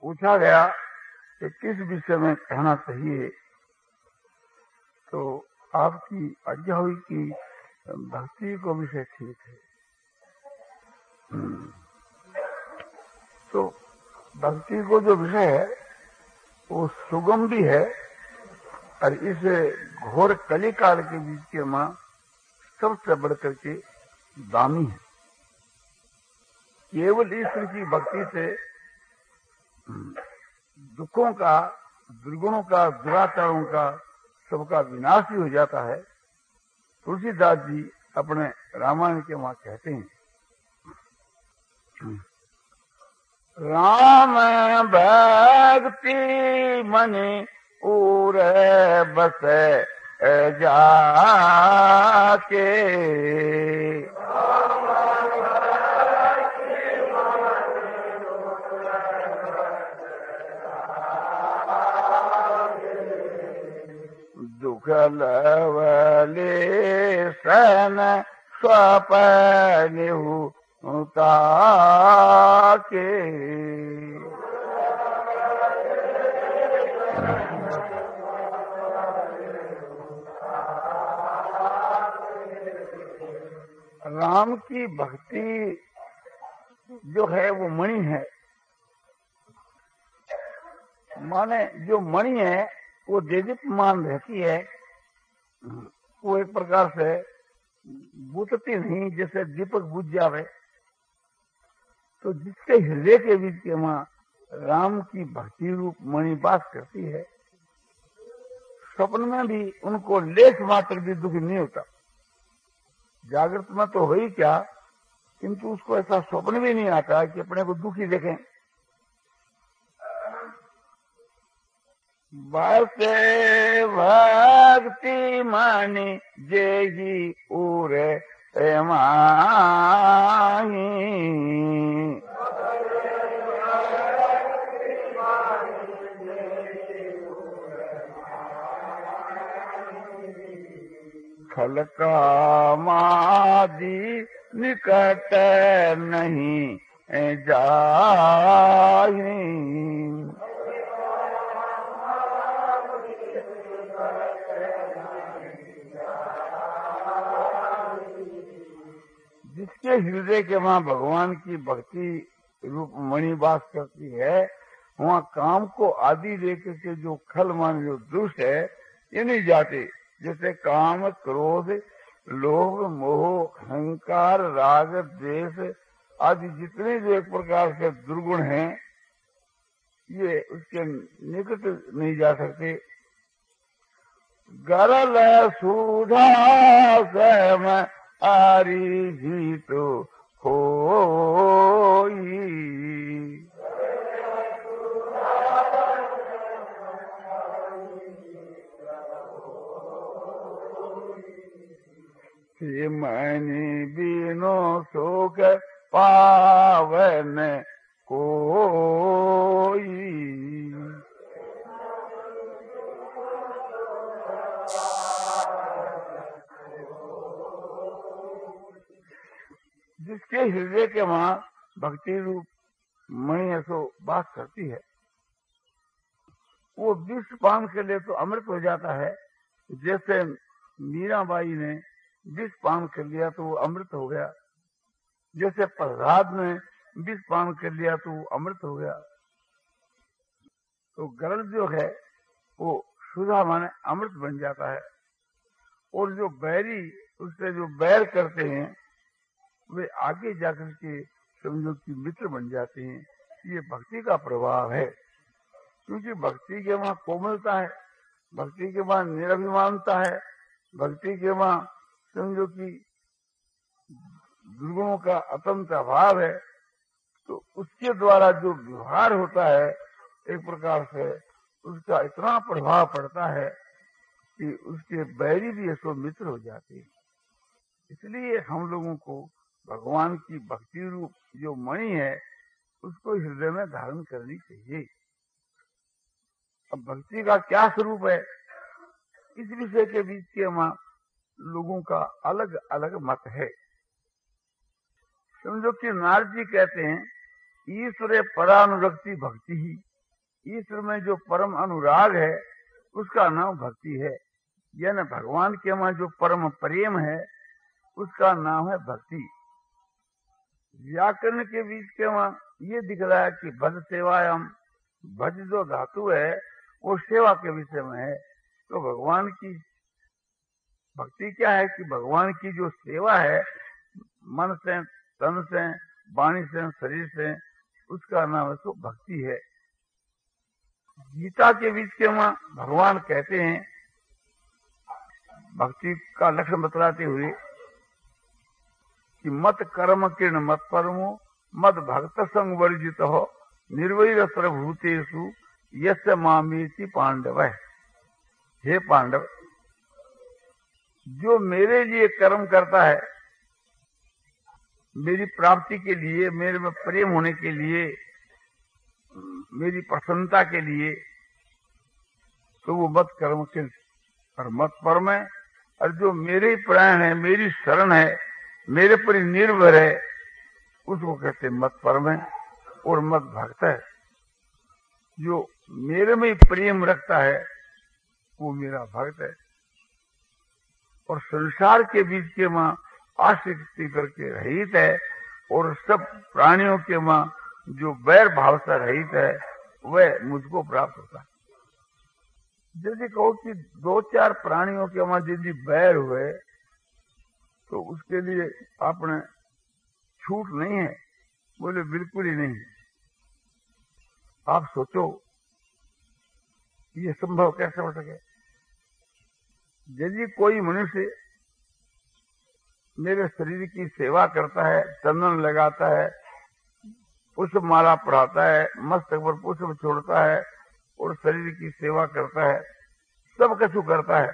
पूछा गया कि किस विषय में कहना चाहिए तो आपकी आज्ञा हुई कि भक्ति को विषय ठीक है। तो भक्ति को जो विषय है, वो सुगम भी है और इस घोर कली काल के बीच के माँ सबसे बढ़कर के दामी है। केवल ईश्वर की भक्ति से हम्म, दुखों का दुर्गुणों का दुराचारों का सबका विनाश ही हो जाता है। तुलसीदास जी अपने रामायण के वहाँ कहते हैं हम्म, राम भक्ति मनी उर बस जाके। दुखलवले सन स्वपन के। राम की भक्ति जो है वो मणि है। माने जो मणि है वो मान रहती है, वो एक प्रकार से बुतती नहीं, जैसे दीपक बुझ जावे। तो जिसके हृदय के बीच के वहाँ राम की भक्ति रूप मणि बात करती है, स्वप्न में भी उनको लेख मात्र भी दुख नहीं होता। जागृत में तो हो ही क्या, किंतु उसको ऐसा स्वप्न भी नहीं आता कि अपने को दुखी देखें। बस भक्ति मानी जेगी उरे माही। मादी निकट नहीं जाही। जिसके हृदय के वहाँ भगवान की भक्ति रूप मणि वास करती है, वहाँ काम को आदि लेकर के जो खल मान, जो दुष्ट है, ये नहीं जाते। जैसे काम, क्रोध, लोभ, मोह, अहंकार, राग, द्वेष आदि जितने जो एक प्रकार के दुर्गुण हैं, ये उसके निकट नहीं जा सकते। गरल सुधा सम आरी भी तो हो मनी बिनो शोक पावन कोई। जिसके हृदय के वहाँ भक्ति रूप मणि ऐसो बात करती है। वो विष पान के लिए तो अमृत हो जाता है। जैसे मीराबाई ने विष पान कर लिया तो वो अमृत हो गया। जैसे प्रहलाद ने विष पान कर लिया तो वो अमृत हो गया। तो गरल जो है, वो सुधा माने अमृत बन जाता है। और जो बैरी, उससे जो बैर करते हैं वे आगे जाकर के समझो कि मित्र बन जाते हैं। ये भक्ति का प्रभाव है। क्योंकि भक्ति के वहाँ कोमलता है, भक्ति के वहाँ निरभिमानता है, भक्ति के वहाँ समझो कि दुर्गुणों का अतंत अभाव है तो उसके द्वारा जो व्यवहार होता है, एक प्रकार से उसका इतना प्रभाव पड़ता है कि उसके बैरी भी ऐसो मित्र हो जाते हैं। इसलिए हम लोगों को भगवान की भक्ति रूप जो मणि है, उसको हृदय में धारण करनी चाहिए। अब भक्ति का क्या स्वरूप है? इस विषय के बीच के वहाँ लोगों का अलग अलग मत है। समझो कि नारद जी कहते हैं, ईश्वर परानुरक्ति भक्ति ही। ईश्वर में जो परम अनुराग है, उसका नाम भक्ति है। यानी भगवान के वहाँ जो परम प्रेम है, उसका नाम है भक्ति। व्याकरण के बीच के वहाँ ये दिख रहा है कि भज सेवायाम, भज जो धातु है, वो सेवा के विषय में है। तो भगवान की भक्ति क्या है कि भगवान की जो सेवा है, मन से, तन से, वाणी से, शरीर से, उसका नाम है तो भक्ति है। गीता के बीच के वहाँ भगवान कहते हैं, भक्ति का लक्षण बतलाते हुए कि मत कर्म किरण मत परमो, मत भक्त संग वर्जित हो, निर्वैर सर्वभूतेषु यश मामेति पांडव। हे पांडव, जो मेरे लिए कर्म करता है, मेरी प्राप्ति के लिए, मेरे में प्रेम होने के लिए, मेरी प्रसन्नता के लिए तो वो मत कर्म के और मत परम। है और जो मेरे प्राण है, मेरी शरण है मेरे पर निर्भर है। उसको कहते मत परम है और मत भक्त है। जो मेरे में प्रेम रखता है, वो मेरा भक्त है। और संसार के बीच के माँ आसक्ति करके रहित है और सब प्राणियों के माँ जो बैर भाव से रहित है, वह मुझको प्राप्त होता है। यदि कहो कि दो चार प्राणियों के वहाँ यदि बैर हुए तो उसके लिए आपने छूट नहीं है, बोले बिल्कुल ही नहीं आप सोचो, ये संभव कैसे हो सके? यदि कोई मनुष्य मेरे शरीर की सेवा करता है, चंदन लगाता है पुष्प माला पढ़ाता है, मस्तक पर पुष्प छोड़ता है और शरीर की सेवा करता है, सब कछु करता है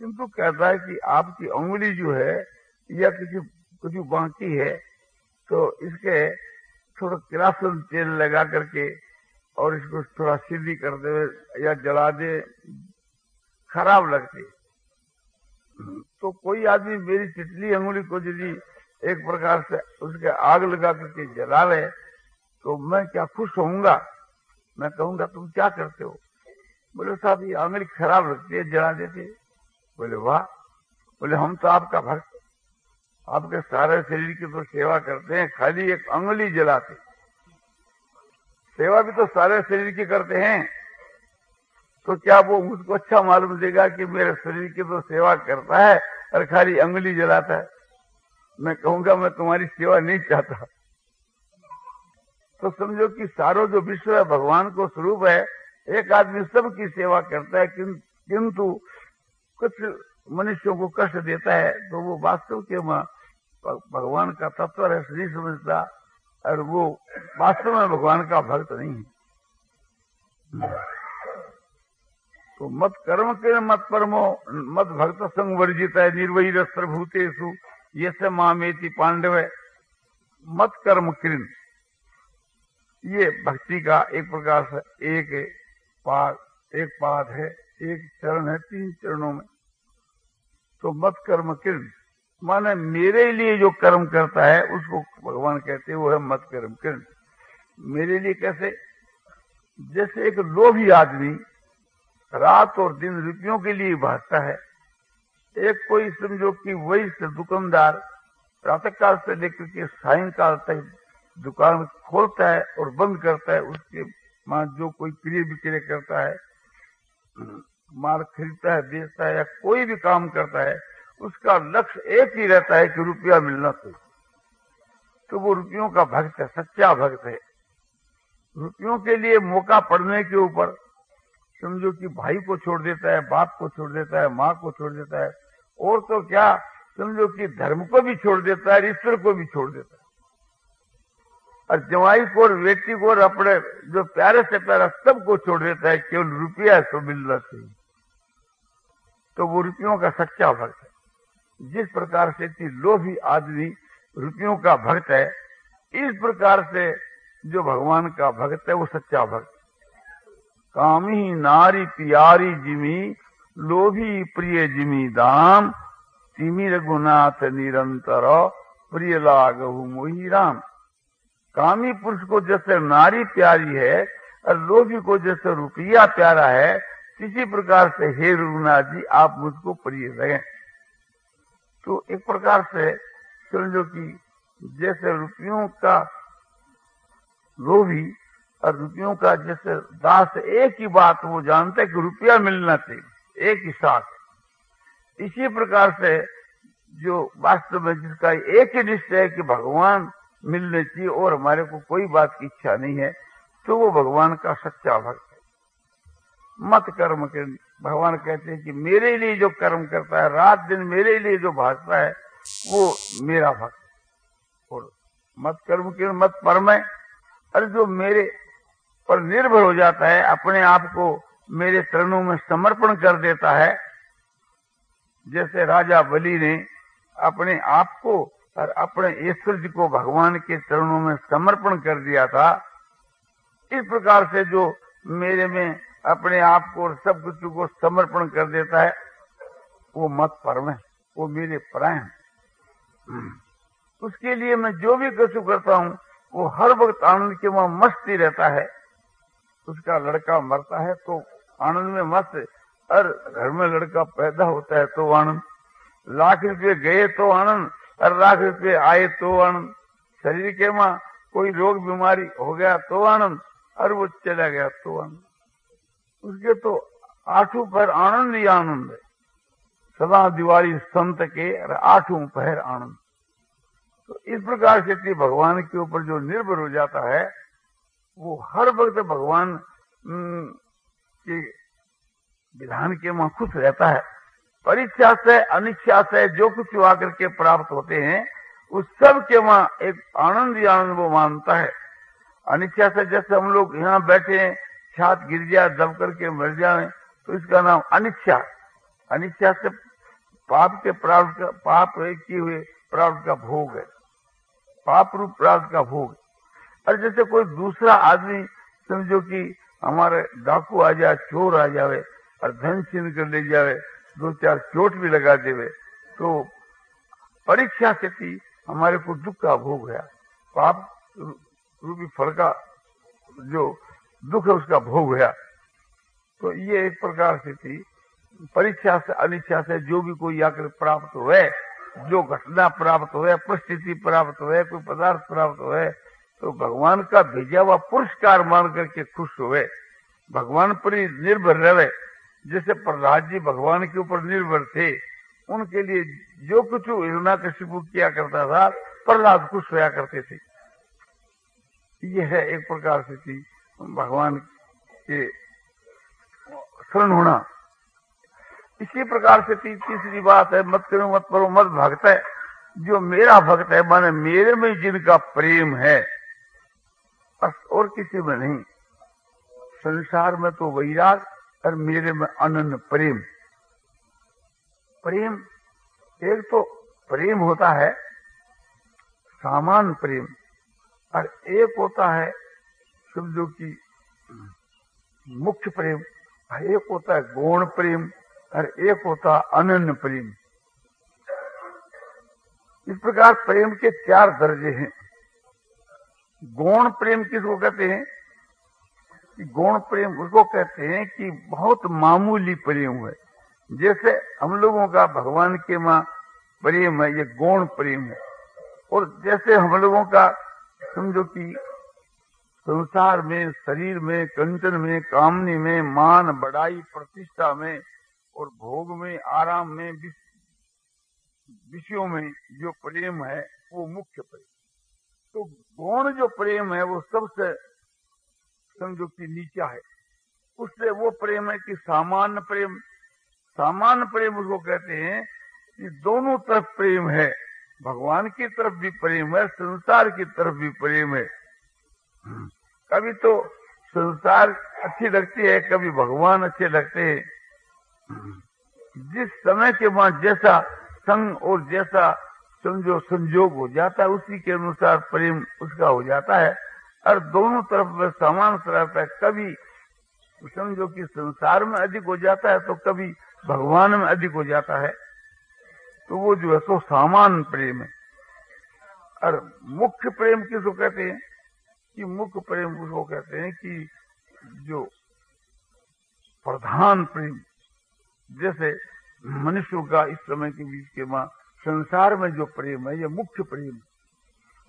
किंतु कहता है कि आपकी उंगली जो है या किसी कुछ बाकी है तो इसके थोड़ा किरासन तेल लगा करके और इसको थोड़ा सीधी कर दे या जला दे, खराब लगती। तो कोई आदमी मेरी चिटली अंगुली को यदि एक प्रकार से उसके आग लगा करके जला ले तो मैं क्या खुश होऊँगा? मैं कहूँगा, तुम क्या करते हो? बोले, साहब, ये आंगली खराब लगती है, जला देते बोले, वाह! बोले, हम तो आपका भक्त आपके सारे शरीर की तो सेवा करते हैं, खाली एक अंगुली जलाते सेवा भी तो सारे शरीर की करते हैं। तो क्या वो मुझको अच्छा मालूम देगा कि मेरे शरीर की तो सेवा करता है और खाली अंगुली जलाता है? मैं कहूँगा, मैं तुम्हारी सेवा नहीं चाहता। तो समझो कि सारो जो विश्व है, भगवान को स्वरूप है, एक आदमी सबकी सेवा करता है किंतु कुछ मनुष्यों को कष्ट देता है तो वो वास्तव के भगवान का तत्व है नहीं समझता, और वो वास्तव में भगवान का भक्त नहीं है। तो मत कर्म के मत परमो, मत भक्त संग वर्जित है निर्वही रस्त्रभूतेशु ये से मामेति पांडव। मत कर्म किरण। ये भक्ति का एक प्रकार से एक पाद एक पाद है। एक चरण है, तीन चरणों में। तो मत कर्म किरण माने मेरे लिए जो कर्म करता है, उसको भगवान कहते हैं, वो है मत कर्म किरण मेरे लिए कैसे? जैसे एक लोभी आदमी रात और दिन रुपयों के लिए भागता है, एक कोई समझो कि वही से दुकानदार प्रातःकाल से लेकर के सायकाल तक दुकान खोलता है और बंद करता है, उसके माँ जो कोई क्रिय विक्रय करता है माल खरीदता है, बेचता है या कोई भी काम करता है, उसका लक्ष्य एक ही रहता है कि रुपया मिलना चाहिए। तो वो रुपयों का भक्त है, सच्चा भक्त है। रुपयों के लिए मौका पड़ने के ऊपर समझो कि भाई को छोड़ देता है, बाप को छोड़ देता है, माँ को छोड़ देता है, और तो क्या, समझो कि धर्म को भी छोड़ देता है ईश्वर को भी छोड़ देता है। और जवाई को और बेटी को और अपने जो प्यारे से प्यारा सबको छोड़ देता है केवल रुपया तो मिलना चाहिए तो वो रुपयों का सच्चा भक्त है। जिस प्रकार से कि लोभी आदमी रुपयों का भक्त है, इस प्रकार से जो भगवान का भक्त है, वो सच्चा भक्त कामी नारी प्यारी जिमी, लोभी प्रिय जिमी दाम, तिमी रघुनाथ निरंतर, प्रिय लाग मोही राम। कामी पुरुष को जैसे नारी प्यारी है, और लोभी को जैसे रुपया प्यारा है, किसी प्रकार से हे रघुनाथ जी, आप मुझको प्रिय रहे तो एक प्रकार से समझो कि जैसे रुपयों का लोभी और रुपयों का जैसे दास, एक ही बात वो जानते कि रुपया मिलना चाहिए, एक ही साथ। इसी प्रकार से जो वास्तव में जिसका एक ही निश्चय है कि भगवान मिलने चाहिए और हमारे को कोई बात की इच्छा नहीं है तो वो भगवान का सच्चा भक्त है। मत कर्म के, भगवान कहते हैं कि मेरे लिए जो कर्म करता है, रात दिन मेरे लिए जो भाजता है, वो मेरा भक्त और मत कर्म के, मत परम है। अरे जो मेरे पर निर्भर हो जाता है, अपने आप को मेरे चरणों में समर्पण कर देता है, जैसे राजा बलि ने अपने आप को और अपने ईश्वर जी को भगवान के चरणों में समर्पण कर दिया था। इस प्रकार से जो मेरे में अपने आप को और सब कुछ को समर्पण कर देता है, वो मत परम है वो मेरे प्राण उसके लिए मैं जो भी कछु करता हूँ, वो हर वक्त आनंद के वहाँ मस्ती रहता है। उसका लड़का मरता है तो आनंद में मस्त। और घर में लड़का पैदा होता है तो आनंद। लाख रुपये गए तो आनंद। और लाख आए तो आनंद शरीर के माँ कोई रोग बीमारी हो गया तो आनंद और वो चला गया तो आनंद उसके तो आठों पर आनंद ही आनंद है सदा दिवाली संत के आठों पहर आनंद तो इस प्रकार से कि भगवान के ऊपर जो निर्भर हो जाता है वो हर वक्त भगवान के विधान के वहाँ खुश रहता है परीक्षा से अनिच्छा से जो कुछ आकर के प्राप्त होते हैं, उस सब के वहाँ एक आनंद ही आनंद वो मानता है। अनिच्छा से जैसे हम लोग यहाँ बैठे हैं, छात गिर जाए दब करके मर जाए तो इसका नाम अनिच्छा अनिच्छा से पाप के प्राप्त का, पाप किए हुए प्राप्त का भोग है। पाप रूप प्राप्त का भोग और जैसे कोई दूसरा आदमी, समझो कि हमारे डाकू आ जाए, चोर आ जावे और धन छीन कर ले जावे दो चार चोट भी लगा देवे तो परीक्षा से थी हमारे को दुख का भोग है। पाप रूपी फल का जो दुख है, उसका भोग है। तो ये एक प्रकार से थी परीक्षा से, अनिच्छा से जो भी कोई आकर प्राप्त हुए, जो घटना प्राप्त हुए, परिस्थिति प्राप्त हुए, कोई पदार्थ प्राप्त हुए तो भगवान का भेजा हुआ पुरस्कार मान करके खुश हुए। भगवान पर ही निर्भर रहे। जैसे प्रहलाद जी भगवान के ऊपर निर्भर थे उनके लिए जो कुछ हिरणा कशिपु किया करता था प्रहलाद खुश होया करते थे। यह है एक प्रकार से थी भगवान के शरण होना। इसी प्रकार से ती, तीसरी बात है मत करो मत करो मत भक्त है। जो मेरा भक्त है माने मेरे में जिनका प्रेम है बस और किसी में नहीं। संसार में तो वैराग और मेरे में अनन्य प्रेम। प्रेम, एक तो प्रेम होता है, सामान प्रेम, और एक होता है समझो की मुख्य प्रेम, और एक होता है गौण प्रेम, और एक होता अनन्य प्रेम। इस प्रकार प्रेम के चार दर्जे हैं। गौण प्रेम किसको कहते हैं? गौण प्रेम उसको कहते हैं कि बहुत मामूली प्रेम है। जैसे हम लोगों का भगवान के माँ प्रेम है, ये गौण प्रेम है। और जैसे हम लोगों का, समझो कि संसार में, शरीर में, कंचन में, कामनी में, मान बढ़ाई प्रतिष्ठा में और भोग में, आराम में विषयों में जो प्रेम है, वो मुख्य प्रेम। तो गौण जो प्रेम है, वो सबसे कि नीचा है। उससे वो प्रेम है कि सामान्य प्रेम सामान्य प्रेम उसको कहते हैं कि दोनों तरफ़ प्रेम है। भगवान की तरफ़ भी प्रेम है, संसार की तरफ़ भी प्रेम है। कभी तो संसार अच्छी लगती है, कभी भगवान अच्छे लगते हैं। जिस समय के बाद जैसा संग और जैसा समझो संजोग हो जाता है, उसी के अनुसार प्रेम उसका हो जाता है। और दोनों तरफ़ में समान रहता है। कभी समझो कि संसार में अधिक हो जाता है तो कभी भगवान में अधिक हो जाता है। तो वो जो है सो सामान प्रेम है। और मुख्य प्रेम किसको कहते हैं? कि मुख्य प्रेम उसको कहते हैं कि जो प्रधान प्रेम, जैसे मनुष्यों का इस समय के बीच के माँ संसार में जो प्रेम है, ये मुख्य प्रेम।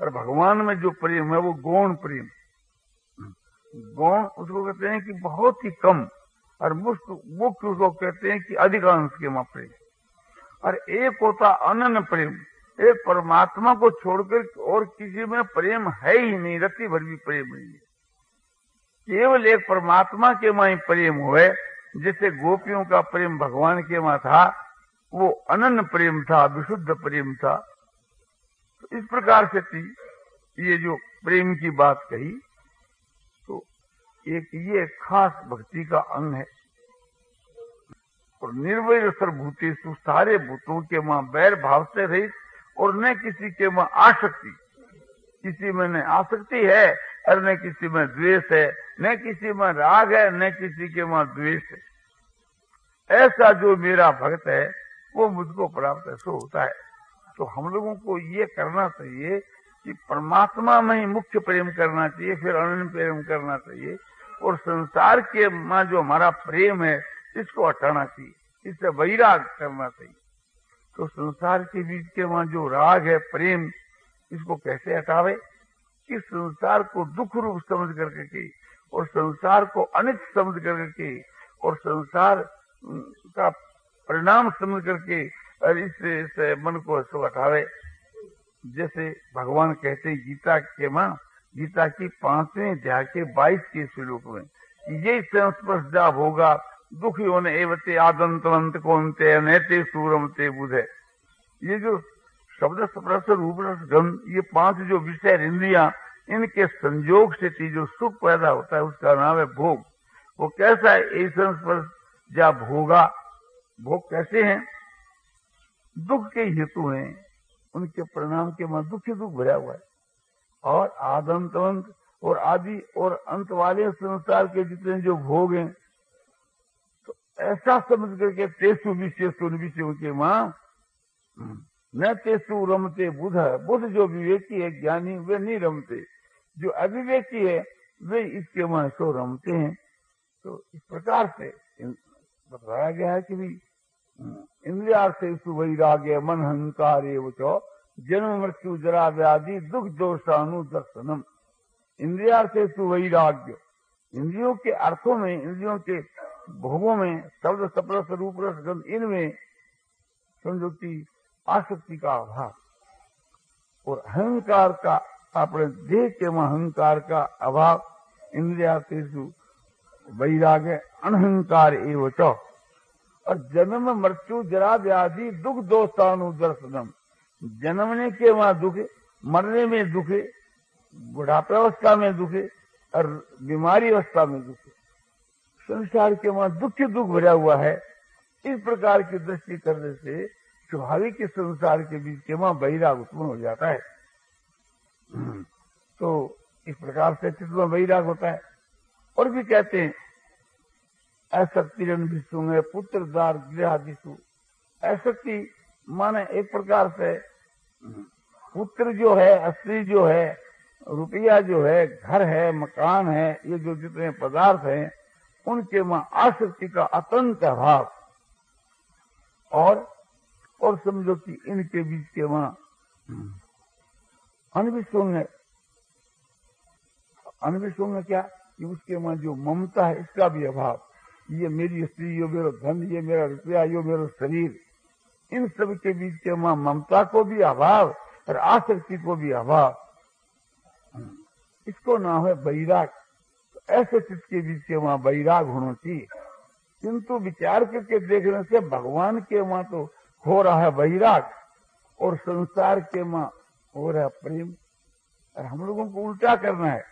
और भगवान में जो प्रेम है, वो गौण प्रेम गौण उसको कहते हैं कि बहुत ही कम और मुख्य उसको कहते हैं कि अधिकांश के माँ प्रेम। और एक होता अनन प्रेम। एक परमात्मा को छोड़कर और किसी में प्रेम है ही नहीं रति भर भी प्रेम नहीं है। केवल एक परमात्मा के माँ ही प्रेम हुए जैसे गोपियों का प्रेम भगवान के माँ था, वो अनन्न प्रेम था, विशुद्ध प्रेम था। इस प्रकार से थी। ये जो प्रेम की बात कही तो एक ये खास भक्ति का अंग है। और निर्वय सर्वभूति सारे भूतों के माँ बैर भाव से रहित और न किसी के माँ आसक्ति। किसी में न आसक्ति है और न किसी में द्वेष है, न किसी में राग है, न किसी के माँ द्वेष है। ऐसा जो मेरा भक्त है, वो मुझको प्राप्त ऐसा होता है। तो हम लोगों को ये करना चाहिए कि परमात्मा में ही मुख्य प्रेम करना चाहिए, फिर अन्य प्रेम करना चाहिए। और संसार के माँ जो हमारा प्रेम है, इसको हटाना चाहिए, इससे वैराग करना चाहिए। तो संसार के बीच के वहाँ जो राग है, प्रेम, इसको कैसे हटावे? कि संसार को दुख रूप समझ करके के, और संसार को अनित समझ करके और संसार का परिणाम समझ करके और इससे इस मन को इसको हटावे जैसे भगवान कहते हैं, गीता के माँ, गीता की पाँचवें अध्याय के बाईस के श्लोक में ये संस्पर्श जाब होगा दुखी होने एवते आदंतवंत कौनते, अनैते सूरमते बुधे। ये जो शब्द स्पर्श रूप रस गंध, ये पाँच जो विषय इंद्रिया, इनके संयोग से जो सुख पैदा होता है, उसका नाम है भोग। वो कैसा है? ये संस्पर्श या भोगा। भोग कैसे हैं? दुख के हेतु हैं। उनके परिणाम के मन दुख ही दुख भरा हुआ है। और आदंतवंत और आदि और अंत वाले संसार के जितने जो भोग हैं तो ऐसा समझ करके तेसु विशेषु विषयों के माँ, न तेसु रमते बुध बुध जो विवेकी है, ज्ञानी, वे नहीं रमते। जो अविवेकी है, वे इसके माँ सो रमते हैं। तो इस प्रकार से बताया गया है कि भी इंद्रिया से वैराग्य, मन हंकार जन्म, मृत्यु, जरा व्याधि, दुख दोषानु दर्शनम इंद्रिया से वैराग्य। इंद्रियों के अर्थों में, इंद्रियों के भोगों में, शब्द, सप्रस रूप रस गंध इनमें आसक्ति का अभाव। और अहंकार का, अपने देह के अहंकार का अभाव इंद्रिया वैराग्य, अनहंकार एवं और जन्म मृत्यु, जरा व्याधि, दुख दोषानुदर्शनम जन्मने के वहाँ दुख, मरने में दुखे बुढ़ापावस्था में दुखे और बीमारी अवस्था में दुखे। संसार के वहाँ दुख दुख भरा हुआ है। इस प्रकार की दृष्टि करने से स्वाभाविक संसार के बीच के वहाँ बहिराग उत्पन्न हो जाता है। तो इस प्रकार से चित्त में बहिराग होता है। और भी कहते हैं अशक्ति विष्णु में पुत्र दार गृहादिशु अशक्ति माने एक प्रकार से पुत्र जो है, स्त्री जो है, रुपया जो है, घर है, मकान है, ये जो जितने पदार्थ हैं, उनके वहाँ आसक्ति का अतंत अभाव। और और समझो कि इनके बीच के वहाँ अनविश्वंग अनविश्वंग क्या कि उसके वहाँ जो ममता है, इसका भी अभाव। ये मेरी स्त्री, ये मेरा धन, ये मेरा रुपया, ये मेरा शरीर, इन सब के बीच के वहाँ ममता को भी अभाव और आसक्ति को भी अभाव। इसको नाम है बैराग। तो ऐसे चित्त के बीच के वहाँ बैराग होना चाहिए। किंतु विचार करके देखने से भगवान के वहाँ तो हो रहा है बैराग और संसार के वहाँ हो रहा है प्रेम। और हम लोगों को उल्टा करना है।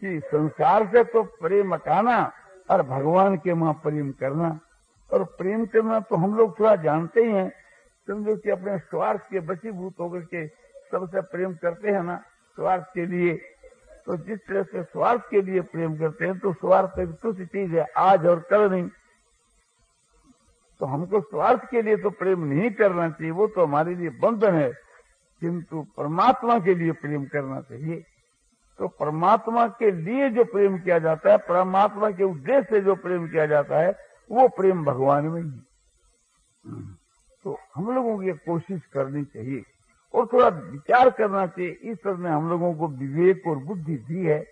कि संसार से तो प्रेम हटाना और भगवान के वहाँ प्रेम करना। और प्रेम करना तो हम लोग थोड़ा जानते ही हैं, समझो कि अपने स्वार्थ के बसीभूत होकर के सबसे प्रेम करते हैं ना, स्वार्थ के लिए। तो जिस तरह से स्वार्थ के लिए प्रेम करते हैं तो स्वार्थ एक तुच्छ चीज़ है, आज और कल नहीं। तो हमको स्वार्थ के लिए तो प्रेम नहीं करना चाहिए, वो तो हमारे लिए बंधन है, किंतु परमात्मा के लिए प्रेम करना चाहिए। तो परमात्मा के लिए जो प्रेम किया जाता है, परमात्मा के उद्देश्य से जो प्रेम किया जाता है, वो प्रेम भगवान में ही तो हम लोगों की कोशिश करनी चाहिए और थोड़ा विचार करना चाहिए। ईश्वर ने हम लोगों को विवेक और बुद्धि दी है।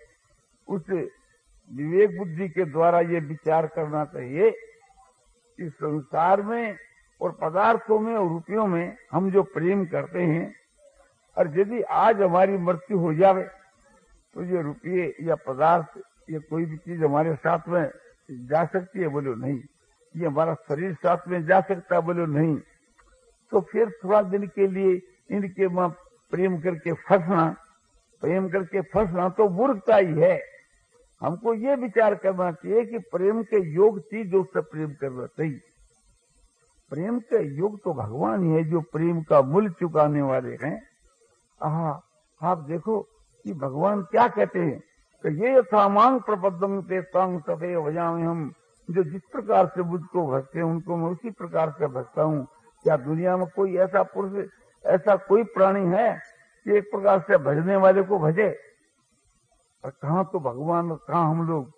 उस विवेक बुद्धि के द्वारा ये विचार करना चाहिए कि संसार में और पदार्थों में और रुपयों में हम जो प्रेम करते हैं, और यदि आज हमारी मृत्यु हो जावे तो ये रुपये या पदार्थ या कोई भी चीज़ हमारे साथ में जा सकती है, बोलो नहीं। ये हमारा शरीर साथ में जा सकता है, बोलो नहीं। तो फिर थोड़ा दिन के लिए इनके माँ प्रेम करके फंसना, प्रेम करके फंसना तो मूर्खता ही है। हमको ये विचार करना चाहिए कि प्रेम के योग चीज़ उससे प्रेम करना चाहिए प्रेम के योग तो भगवान ही है जो प्रेम का मूल्य चुकाने वाले हैं। हाँ आप देखो कि भगवान क्या कहते हैं? कि ये यथामांग प्रबद्धम ते तंग सफे वजाम हम। जो जिस प्रकार से मुझको भजते हैं, उनको मैं उसी प्रकार से भजता हूँ। क्या दुनिया में कोई ऐसा पुरुष, ऐसा कोई प्राणी है कि एक प्रकार से भजने वाले को भजे? और कहा तो भगवान और कहा हम लोग?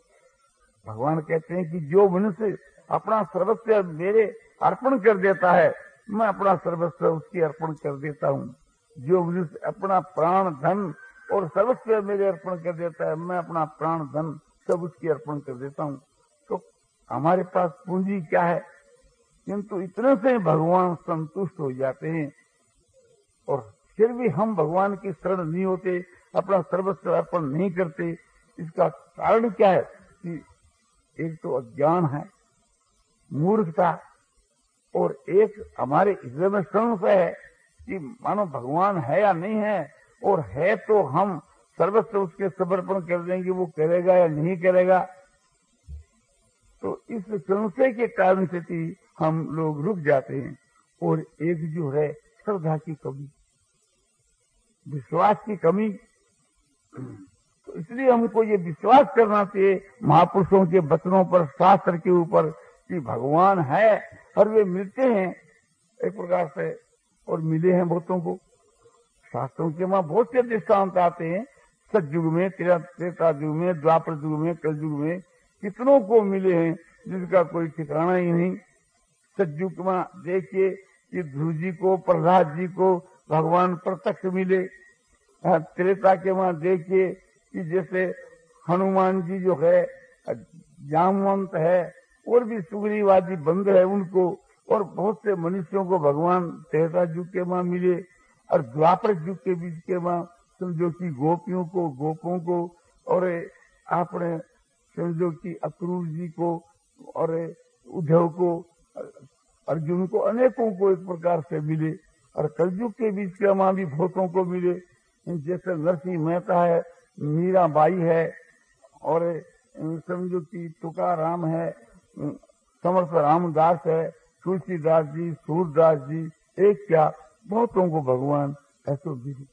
भगवान कहते हैं कि जो मनुष्य अपना सर्वस्व मेरे अर्पण कर देता है, मैं अपना सर्वस्व उसकी अर्पण कर देता हूँ। जो मनुष्य अपना प्राण, धन और सर्वस्व मेरे अर्पण कर देता है। मैं अपना प्राण, धन सब उसकी अर्पण कर देता हूँ। तो हमारे पास पूंजी क्या है? किंतु इतने से भगवान संतुष्ट हो जाते हैं। और फिर भी हम भगवान की शरण नहीं होते, अपना सर्वस्व अर्पण नहीं करते। इसका कारण क्या है? कि एक तो अज्ञान है, मूर्खता, और एक हमारे हृदय में संशय है कि मानो भगवान है या नहीं है। और है तो हम सर्वस्व उसके समर्पण कर देंगे, वो करेगा या नहीं करेगा। तो इस संशय के कारण से हम लोग रुक जाते हैं और एक जो है श्रद्धा की कमी, विश्वास की कमी। तो इसलिए हमको ये विश्वास करना चाहिए, महापुरुषों के वचनों पर, शास्त्र के ऊपर, कि भगवान है और वे मिलते हैं एक प्रकार से और मिले हैं बहुतों को। शास्त्रों के वहाँ बहुत से दृष्टांत आते हैं। सतयुग में त्रेता युग में, द्वापर युग में, कल युग में कितनों को मिले हैं जिसका कोई ठिकाना ही नहीं। सतयुग में देखिए कि ध्रुव जी को, प्रहलाद जी को भगवान प्रत्यक्ष मिले। त्रेता के वहाँ देखिए कि जैसे हनुमान जी जो है जामवंत है, और भी सुग्रीवादी बंद है उनको, और बहुत से मनुष्यों को भगवान त्रेता युग के वहाँ मिले। और द्वापर युग के बीच के वहाँ समझो कि गोपियों को, गोपों को और आपने समझो कि अक्रूर जी को और उद्धव को, अर्जुन को अनेकों को एक प्रकार से मिले और कलयुग के बीच के वहाँ भी बहुतों को मिले। जैसे नरसिंह मेहता है, मीरा बाई है और समझो कि तुका राम है समर्थ रामदास है, तुलसीदास जी, सूरदास जी, एक क्या बहुतों को भगवान ऐसो विधि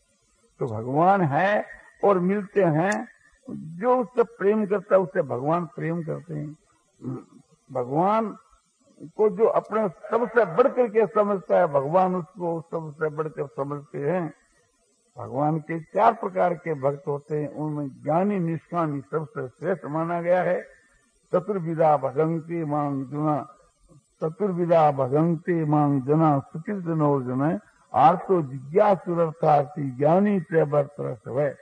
तो भगवान है और मिलते हैं। जो उससे प्रेम करता है उससे भगवान प्रेम करते हैं। भगवान को जो अपने सबसे बढ़कर के समझता है, भगवान उसको सबसे बढ़कर समझते हैं। भगवान के चार प्रकार के भक्त होते हैं, उनमें ज्ञानी, निष्कामी सबसे श्रेष्ठ माना गया है। चतुर्विदा भगंती मांग जुना चतुर्विदा भगंती मांग जना सुकृत नोर्जन आर्तो जिज्ञासुरर्थार्थी ज्ञानी से बरतरस है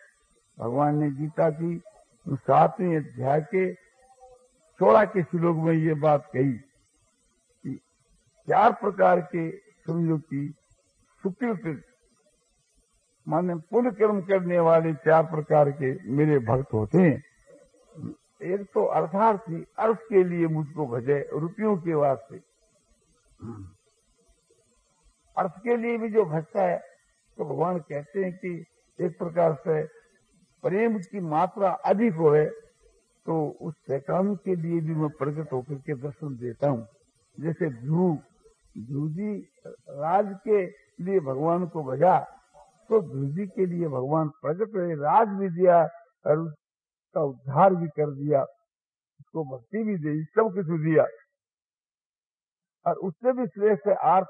भगवान ने गीता की सातवें अध्याय के सोलह के श्लोक में ये बात कही कि चार प्रकार के समझो की सुकृत माने पुण्य कर्म करने वाले चार प्रकार के मेरे भक्त होते हैं। एक तो अर्थार्थी, अर्थ के लिए मुझको भजे, रुपयों के वास्ते। अर्थ के लिए भी जो भजता है तो भगवान कहते हैं कि एक प्रकार से प्रेम की मात्रा अधिक हो है तो उस शैतान के लिए भी मैं प्रकट होकर के दर्शन देता हूँ। जैसे ध्रुव ध्रुव जी राज के लिए भगवान को भजा तो ध्रुव जी के लिए भगवान प्रकट हुए, राज भी दिया और उसका उद्धार भी कर दिया, उसको भक्ति भी दी, सब कुछ दिया। और उससे भी श्रेष्ठ आर्थ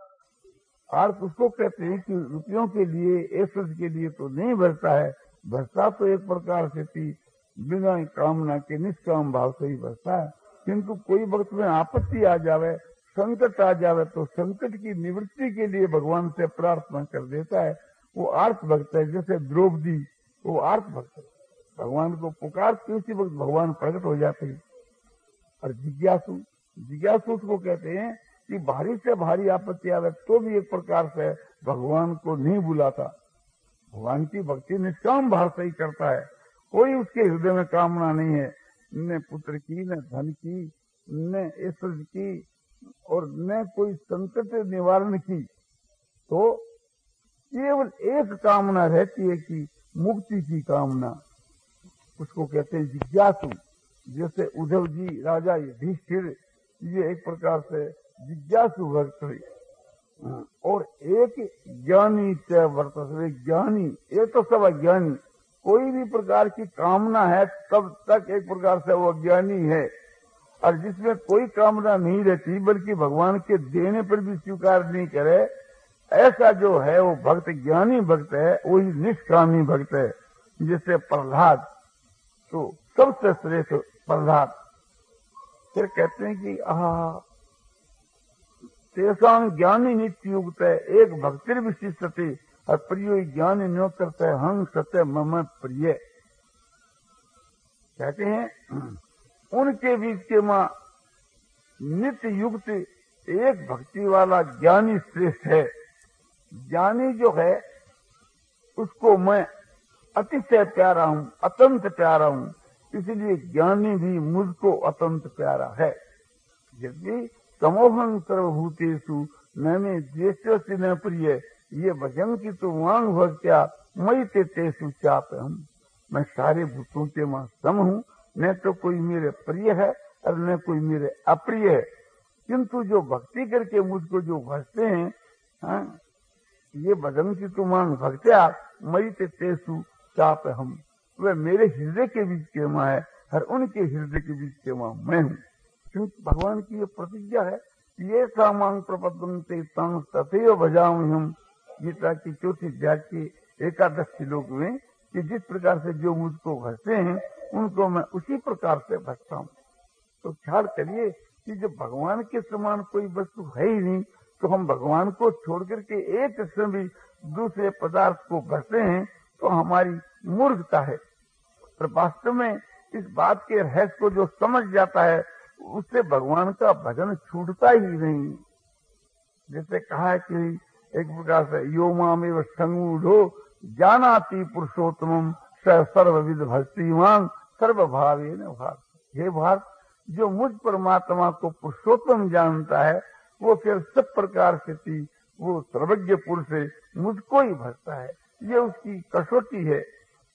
अर्थ उसको कहते हैं कि रुपयों के लिए ऐश्वर्य के लिए तो नहीं भरता है, भरता तो एक प्रकार से थी, बिना कामना के, निष्काम भाव से ही भरता है। किंतु कोई वक्त में आपत्ति आ जावे, संकट आ जावे तो संकट की निवृत्ति के लिए भगवान से प्रार्थना कर देता है। वो आर्थ भक्त है, जैसे द्रौपदी, वो आर्थ भक्त है। भगवान को पुकार उसी वक्त भगवान प्रकट हो जाते हैं। और जिज्ञासु जिज्ञासु उसको कहते हैं कि भारी से भारी आपत्ति आवे तो भी एक प्रकार से भगवान को नहीं बुलाता। भगवान की भक्ति निष्काम भाव से ही करता है। कोई उसके हृदय में कामना नहीं है। न पुत्र की, न धन की, न ऐश्वर्य की, और न कोई संकट निवारण की। तो केवल एक कामना रहती है कि मुक्ति की कामना। उसको कहते हैं जिज्ञासु। जैसे उद्धव जी, राजा युधिष्ठिर, ये एक प्रकार से जिज्ञासु भक्त और एक ज्ञानी से वर्त ज्ञानी एक तो सब अज्ञानी। कोई भी प्रकार की कामना है, तब तक एक प्रकार से वो अज्ञानी है। और जिसमें कोई कामना नहीं रहती, बल्कि भगवान के देने पर भी स्वीकार नहीं करे, ऐसा जो है, वो भक्त, ज्ञानी भक्त है, वही निष्कामी भक्त है जिससे प्रहलाद तो सबसे श्रेष्ठ प्रहलाद। फिर कहते हैं कि, आह तेसाम ज्ञानी नित्य युक्त है एक भक्ति विशिष्ट और प्रिय ज्ञान न्यो करते है हंग सत्य मम प्रिय। कहते हैं, उनके बीच के माँ नित्य युक्त एक भक्ति वाला ज्ञानी श्रेष्ठ है। ज्ञानी जो है, उसको मैं अतिशय प्यारा हूँ, अत्यंत प्यारा हूँ, इसलिए ज्ञानी भी मुझको अत्यंत प्यारा है। यदि समोहन सर्वभूतेषु मैंने ज्येष्ठ से न प्रिय। ये भजन की तो वांग भक्त्या मई ते तेसु चाप हम मैं सारे भूतों के माँ सम हूँ न तो कोई मेरे प्रिय है और न कोई मेरे अप्रिय है। किंतु जो भक्ति करके मुझको जो भजते हैं हाँ, ये की तो मांग भक्त्या मई ते तेसु चाप हम वह मेरे हृदय के बीच के माँ है हर उनके हृदय के बीच के माँ मैं हूँ। क्योंकि भगवान की ये प्रतिज्ञा है ये सामान सामांग प्रपदनते तथे भजाऊ हम। गीता की चौथी अध्याय की एकादश श्लोक में कि जिस प्रकार से जो मुझको भरते हैं, उनको मैं उसी प्रकार से भरता हूँ। तो ख्याल करिए कि जब भगवान के समान कोई वस्तु है ही नहीं तो हम भगवान को छोड़ करके एक क्षण भी दूसरे पदार्थ को भरते हैं तो हमारी मूर्खता है। वास्तव में इस बात के रहस्य को जो समझ जाता है उससे भगवान का भजन छूटता ही नहीं। जैसे कहा है कि एक प्रकार से यो माम संगूढ़ो जानाति पुरुषोत्तम सर्वविद भक्तिमान सर्व भावे न भार हे भारत जो मुझ परमात्मा को पुरुषोत्तम जानता है, वो फिर सब प्रकार से थी वो सर्वज्ञ पुरुष है, मुझको ही भरता है। ये उसकी कसौटी है।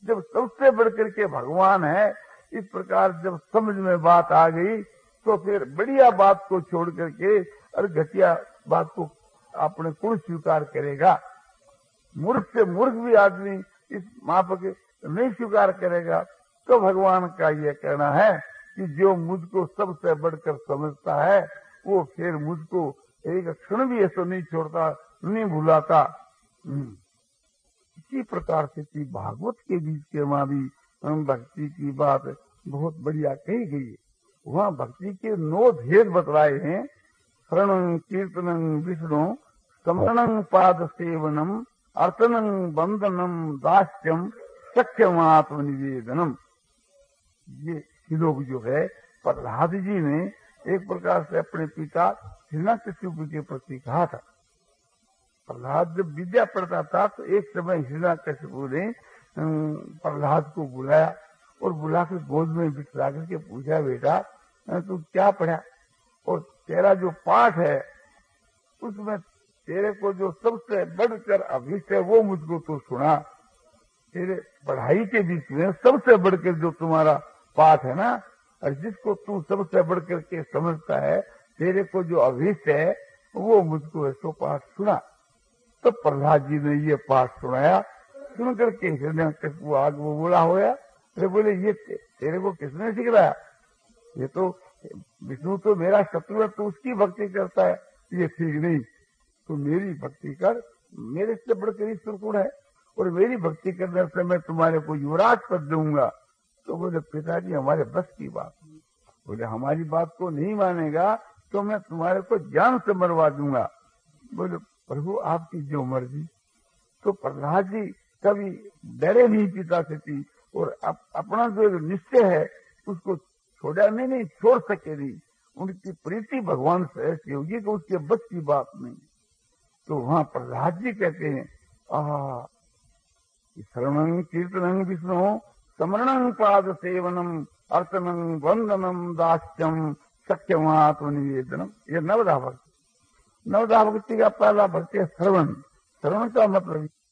जब सबसे बढ़कर के भगवान है, इस प्रकार जब समझ में बात आ गई तो फिर बढ़िया बात को छोड़ करके और घटिया बात को अपने कुल स्वीकार करेगा। मूर्ख से मूर्ख भी आदमी इस माप के नहीं स्वीकार करेगा। तो भगवान का यह कहना है कि जो मुझको सबसे बढ़कर समझता है, वो फिर मुझको एक क्षण भी ऐसा नहीं छोड़ता, नहीं भुलाता। हम्म। इसी प्रकार से भागवत के बीच के वहाँ भी भक्ति की बात बहुत बढ़िया कही गई है। वहाँ भक्ति के नौ भेद बतलाए हैं। शरण, कीर्तन, विष्णु समरण पाद सेवनम अर्तनम बंदनम दास्यम सख्यम आत्मनिवेदनम ये श्लोक जो है, प्रहलाद जी ने एक प्रकार से अपने पिता हिरण्यकशिपु के प्रति कहा था। प्रहलाद जब विद्या पढ़ता था तो एक समय हिरण्यकशिपु ने प्रहलाद को बुलाया और बुलाकर गोद में बिठला करके पूछा, बेटा तू क्या पढ़ा? और तेरा जो पाठ है, उसमें तेरे को जो सबसे बढ़कर अभिष्ट है, वो मुझको तू सुना। तेरे पढ़ाई के बीच में सबसे बढ़कर जो तुम्हारा पाठ है ना, और जिसको तू सबसे बढ़कर के समझता है, तेरे को जो अभिष्ट है, वो मुझको ऐसो पाठ सुना। तो प्रहलाद जी ने ये पाठ सुनाया। सुन करके हृदय वो आग वो बोला होया। अरे बोले, ये तेरे को किसने सिखलाया? ये तो विष्णु तो मेरा शत्रु है तो उसकी भक्ति करता है। ये ठीक नहीं। तो मेरी भक्ति कर मेरे से बढ़कर ईश्वर कौन है। और मेरी भक्ति करने से मैं तुम्हारे को युवराज पद दूँगा। तो बोले पिताजी हमारे बस की बात बोले हमारी बात को नहीं मानेगा तो मैं तुम्हारे को जान से मरवा दूँगा। बोले प्रभु आपकी जो मर्ज़ी। तो प्रहलाद जी कभी डरे नहीं पिता से थी। और अप, अपना जो निश्चय है उसको छोड़ा नहीं नहीं छोड़ सके नहीं। उनकी प्रीति भगवान से ऐसी होगी कि उसके बस की बात नहीं। तो वहाँ प्रहलाद जी कहते हैं आ श्रवण कीर्तन विष्णु, समरण पाद सेवनम अर्चनम वंदनम दास्यम सत्यमात निवेदनम। ये नवदा भक्ति। नवदा भक्ति का पहला भक्ति है श्रवण। श्रवण का मतलब